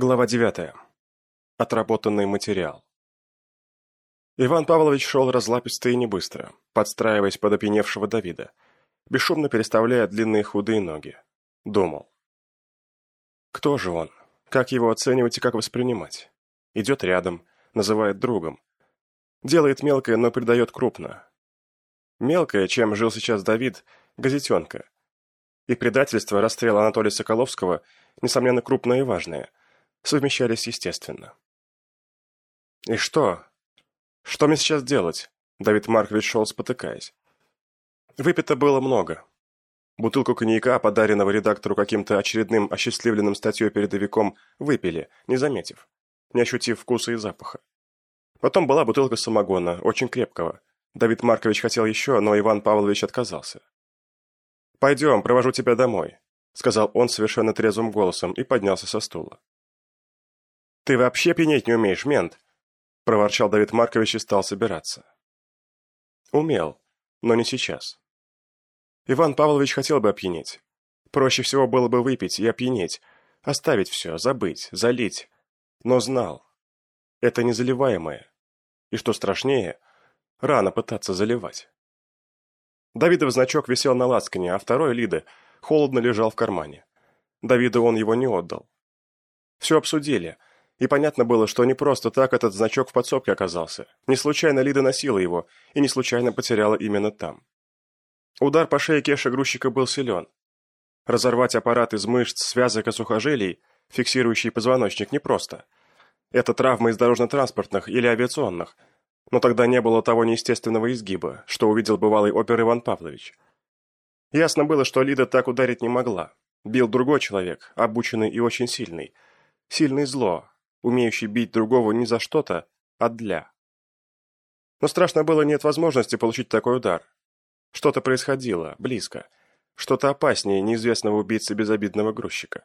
Глава 9. Отработанный материал. Иван Павлович шел разлаписто и небыстро, подстраиваясь под опьяневшего Давида, бесшумно переставляя длинные худые ноги. Думал. Кто же он? Как его оценивать и как воспринимать? Идет рядом, называет другом. Делает мелкое, но придает крупно. Мелкое, чем жил сейчас Давид, газетенка. И предательство, расстрел Анатолия Соколовского, несомненно, крупное и важное – совмещались естественно. «И что? Что мне сейчас делать?» Давид Маркович шел, спотыкаясь. Выпито было много. Бутылку коньяка, подаренного редактору каким-то очередным осчастливленным статьей передовиком, выпили, не заметив, не ощутив вкуса и запаха. Потом была бутылка самогона, очень крепкого. Давид Маркович хотел еще, но Иван Павлович отказался. «Пойдем, провожу тебя домой», — сказал он совершенно трезвым голосом и поднялся со стула. «Ты вообще пенеть не умеешь, мент!» – проворчал Давид Маркович и стал собираться. Умел, но не сейчас. Иван Павлович хотел бы опьянеть. Проще всего было бы выпить и опьянеть, оставить все, забыть, залить. Но знал. Это незаливаемое. И что страшнее, рано пытаться заливать. Давидов значок висел на лацкане, а второй, Лиды, холодно лежал в кармане. Давиду он его не отдал. Все обсудили – и понятно было, что не просто так этот значок в подсобке оказался. Не случайно Лида носила его, и не случайно потеряла именно там. Удар по шее Кеша грузчика был силен. Разорвать аппарат из мышц, связок и сухожилий, фиксирующий позвоночник, непросто. Это травма из дорожно-транспортных или авиационных. Но тогда не было того неестественного изгиба, что увидел бывалый опер Иван Павлович. Ясно было, что Лида так ударить не могла. Бил другой человек, обученный и очень сильный. Сильный зло, умеющий бить другого не за что-то, а для. Но страшно было нет возможности получить такой удар. Что-то происходило, близко. Что-то опаснее неизвестного убийцы безобидного грузчика.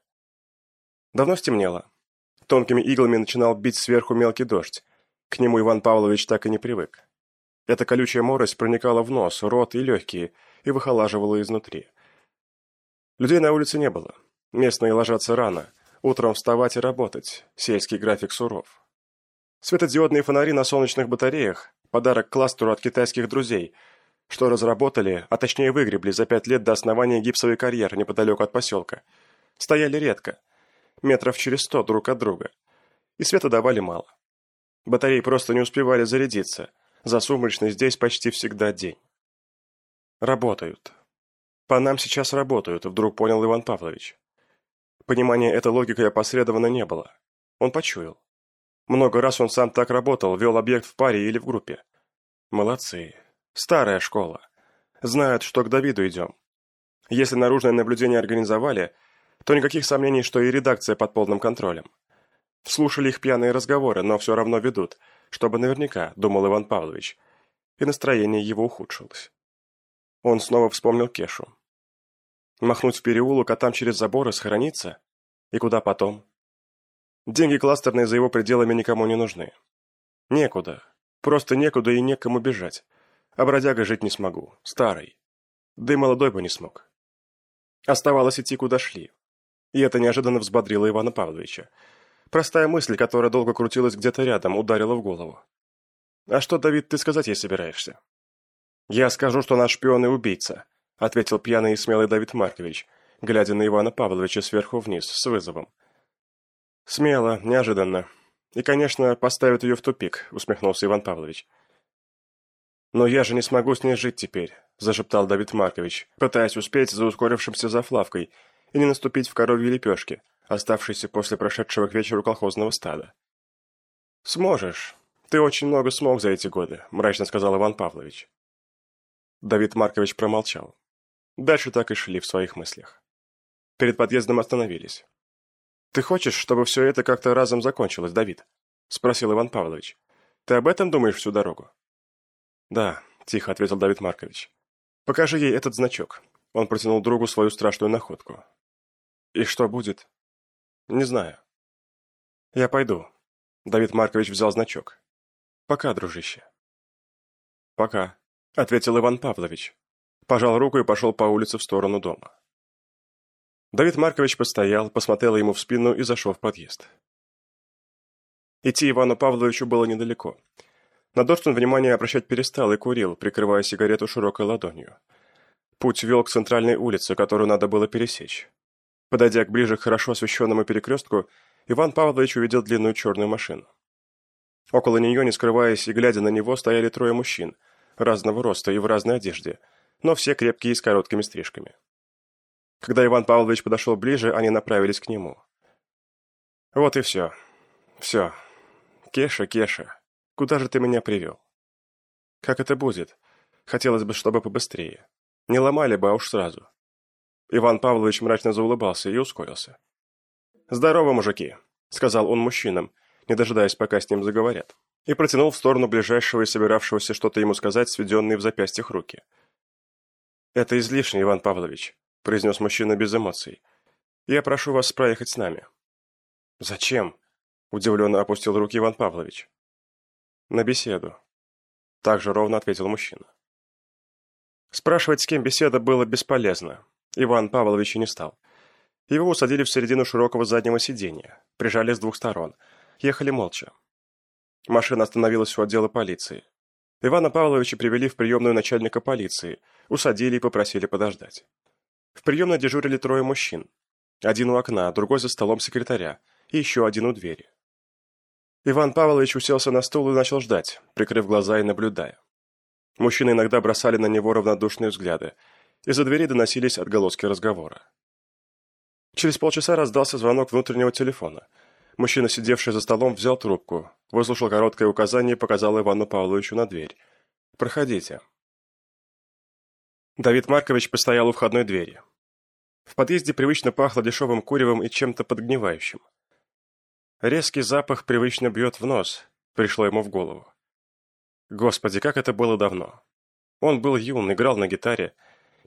Давно стемнело. Тонкими иглами начинал бить сверху мелкий дождь. К нему Иван Павлович так и не привык. Эта колючая морось проникала в нос, рот и легкие и выхолаживала изнутри. Людей на улице не было. Местные ложатся рано – Утром вставать и работать. Сельский график суров. Светодиодные фонари на солнечных батареях – подарок кластеру от китайских друзей, что разработали, а точнее выгребли за пять лет до основания гипсовый карьер неподалеку от поселка. Стояли редко, метров через сто друг от друга. И света давали мало. Батареи просто не успевали зарядиться. За сумрачный здесь почти всегда день. Работают. По нам сейчас работают, вдруг понял Иван Павлович. Понимания этой логикой опосредованно не было. Он почуял. Много раз он сам так работал, вел объект в паре или в группе. Молодцы. Старая школа. Знают, что к Давиду идем. Если наружное наблюдение организовали, то никаких сомнений, что и редакция под полным контролем. Слушали их пьяные разговоры, но все равно ведут, чтобы наверняка, думал Иван Павлович, и настроение его ухудшилось. Он снова вспомнил Кешу. Махнуть в переулок, а там через заборы схорониться? И куда потом? Деньги кластерные за его пределами никому не нужны. Некуда. Просто некуда и некому бежать. А бродяга жить не смогу. Старый. Да и молодой бы не смог. Оставалось идти, куда шли. И это неожиданно взбодрило Ивана Павловича. Простая мысль, которая долго крутилась где-то рядом, ударила в голову. «А что, Давид, ты сказать ей собираешься?» «Я скажу, что наш шпион и убийца», — ответил пьяный и смелый Давид Маркович, глядя на Ивана Павловича сверху вниз, с вызовом. «Смело, неожиданно. И, конечно, поставит ее в тупик», — усмехнулся Иван Павлович. «Но я же не смогу с ней жить теперь», — зашептал Давид Маркович, пытаясь успеть за ускорившимся зафлавкой и не наступить в коровьи лепешки, оставшиеся после прошедшего к вечеру колхозного стада. «Сможешь. Ты очень много смог за эти годы», — мрачно сказал Иван Павлович. Давид Маркович промолчал. Дальше так и шли в своих мыслях. Перед подъездом остановились. «Ты хочешь, чтобы все это как-то разом закончилось, Давид?» – спросил Иван Павлович. «Ты об этом думаешь всю дорогу?» «Да», – тихо ответил Давид Маркович. «Покажи ей этот значок». Он протянул другу свою страшную находку. «И что будет?» «Не знаю». «Я пойду». Давид Маркович взял значок. «Пока, дружище». «Пока», — ответил Иван Павлович пожал руку и пошел по улице в сторону дома. Давид Маркович постоял, посмотрел ему в спину и зашел в подъезд. Идти Ивану Павловичу было недалеко. На дождь он внимания обращать перестал и курил, прикрывая сигарету широкой ладонью. Путь вел к центральной улице, которую надо было пересечь. Подойдя к ближе к хорошо освещенному перекрестку, Иван Павлович увидел длинную черную машину. Около нее, не скрываясь и глядя на него, стояли трое мужчин, разного роста и в разной одежде, но все крепкие и с короткими стрижками. Когда Иван Павлович подошел ближе, они направились к нему. «Вот и все. Все. Кеша, Кеша, куда же ты меня привел?» «Как это будет? Хотелось бы, чтобы побыстрее. Не ломали бы, а уж сразу». Иван Павлович мрачно заулыбался и ускорился. «Здорово, мужики», — сказал он мужчинам, не дожидаясь, пока с ним заговорят, и протянул в сторону ближайшего и собиравшегося что-то ему сказать, сведенные в запястьях руки. «Это излишне, Иван Павлович», — произнес мужчина без эмоций. «Я прошу вас проехать с нами». «Зачем?» — удивленно опустил руки Иван Павлович. «На беседу», — также ровно ответил мужчина. Спрашивать, с кем беседа, было бесполезно. Иван Павлович и не стал. Его усадили в середину широкого заднего сиденья, прижали с двух сторон. Ехали молча. Машина остановилась у отдела полиции. Ивана Павловича привели в приемную начальника полиции, усадили и попросили подождать. В приемной дежурили трое мужчин. Один у окна, другой за столом секретаря и еще один у двери. Иван Павлович уселся на стул и начал ждать, прикрыв глаза и наблюдая. Мужчины иногда бросали на него равнодушные взгляды. Из-за двери доносились отголоски разговора. Через полчаса раздался звонок внутреннего телефона. Мужчина, сидевший за столом, взял трубку, выслушал короткое указание и показал Ивану Павловичу на дверь. «Проходите». Давид Маркович постоял у входной двери. В подъезде привычно пахло дешевым куревом и чем-то подгнивающим. Резкий запах привычно бьет в нос, пришло ему в голову. Господи, как это было давно. Он был юн, играл на гитаре,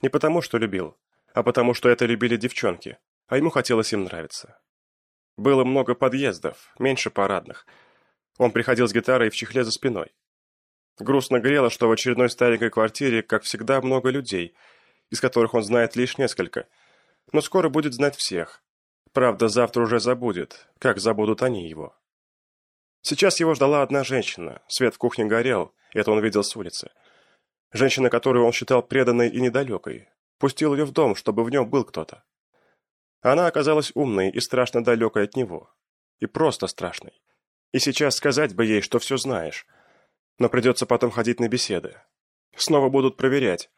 не потому что любил, а потому что это любили девчонки, а ему хотелось им нравиться. Было много подъездов, меньше парадных. Он приходил с гитарой в чехле за спиной. Грустно грело, что в очередной старенькой квартире, как всегда, много людей, из которых он знает лишь несколько, но скоро будет знать всех. Правда, завтра уже забудет, как забудут они его. Сейчас его ждала одна женщина, свет в кухне горел, это он видел с улицы. Женщина, которую он считал преданной и недалекой, пустил ее в дом, чтобы в нем был кто-то. Она оказалась умной и страшно далекой от него. И просто страшной. И сейчас сказать бы ей, что все знаешь, но придется потом ходить на беседы. Снова будут проверять.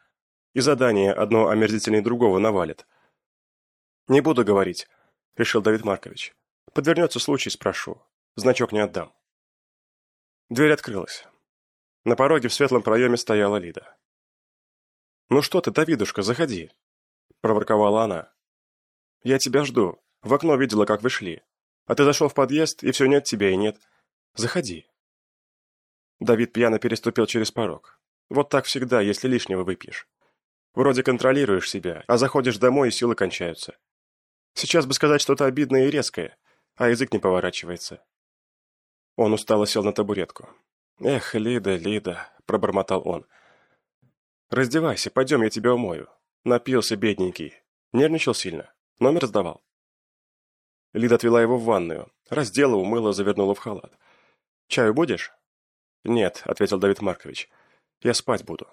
И задание одно омерзительнее другого навалит. «Не буду говорить», — решил Давид Маркович. «Подвернется случай, спрошу. Значок не отдам». Дверь открылась. На пороге в светлом проеме стояла Лида. «Ну что ты, Давидушка, заходи», — проворковала она. «Я тебя жду. В окно видела, как вы шли. А ты зашел в подъезд, и все нет тебя и нет. Заходи». Давид пьяно переступил через порог. Вот так всегда, если лишнего выпьешь. Вроде контролируешь себя, а заходишь домой, и силы кончаются. Сейчас бы сказать что-то обидное и резкое, а язык не поворачивается. Он устало сел на табуретку. «Эх, Лида, Лида», — пробормотал он. «Раздевайся, пойдем, я тебя умою». Напился, бедненький. Нервничал сильно. Номер сдавал. Лида отвела его в ванную, раздела, умыла, завернула в халат. «Чаю будешь?» «Нет», — ответил Давид Маркович. «Я спать буду».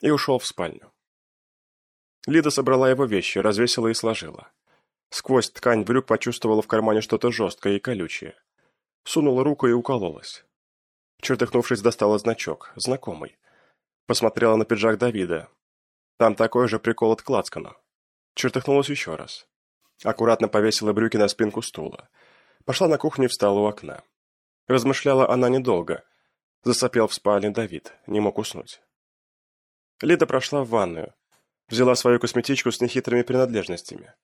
И ушел в спальню. Лида собрала его вещи, развесила и сложила. Сквозь ткань брюк почувствовала в кармане что-то жесткое и колючее. Сунула руку и укололась. Чертыхнувшись, достала значок, знакомый. Посмотрела на пиджак Давида. Там такой же прикол от Клацкана. Чертыхнулась еще раз. Аккуратно повесила брюки на спинку стула. Пошла на кухню и встала у окна. Размышляла она недолго, Засопел в спальне Давид, не мог уснуть. Лида прошла в ванную, взяла свою косметичку с нехитрыми принадлежностями,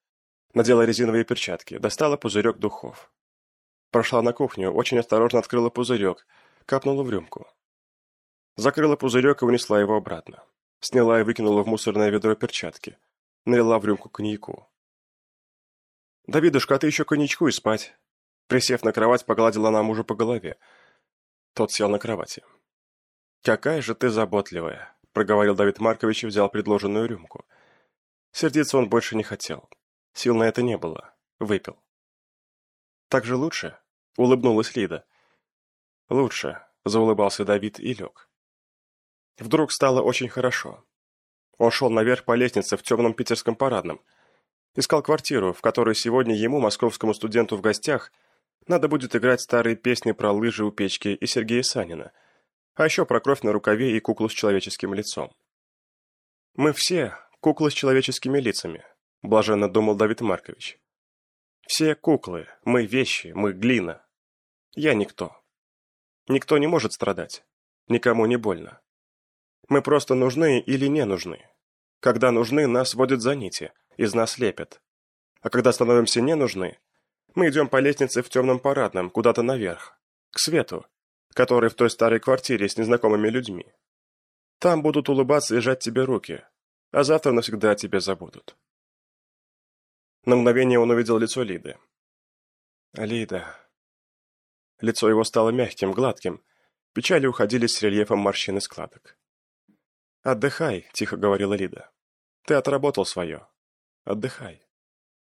надела резиновые перчатки, достала пузырек духов. Прошла на кухню, очень осторожно открыла пузырек, капнула в рюмку. Закрыла пузырек и унесла его обратно. Сняла и выкинула в мусорное ведро перчатки. Налила в рюмку коньяку. «Давидушка, а ты еще коньячку и спать!» Присев на кровать, погладила она мужа по голове. Тот сел на кровати. «Какая же ты заботливая», — проговорил Давид Маркович и взял предложенную рюмку. Сердиться он больше не хотел. Сил на это не было. Выпил. «Так же лучше?» — улыбнулась Лида. Лучше, заулыбался Давид и лег. Вдруг стало очень хорошо. Он шел наверх по лестнице в темном питерском парадном. Искал квартиру, в которой сегодня ему, московскому студенту в гостях, надо будет играть старые песни про лыжи у печки и Сергея Санина, а еще про кровь на рукаве и куклу с человеческим лицом. «Мы все куклы с человеческими лицами», — блаженно думал Давид Маркович. «Все куклы, мы вещи, мы глина. Я никто. Никто не может страдать, никому не больно. Мы просто нужны или не нужны. Когда нужны, нас водят за нити, из нас лепят. А когда становимся не нужны, мы идем по лестнице в темном парадном, куда-то наверх, к свету, который в той старой квартире с незнакомыми людьми. Там будут улыбаться и жать тебе руки, а завтра навсегда о тебе забудут. На мгновение он увидел лицо Лиды. Лида. Лицо его стало мягким, гладким. Печали уходили с рельефом морщин и складок. «Отдыхай», — тихо говорила Лида. «Ты отработал свое. Отдыхай».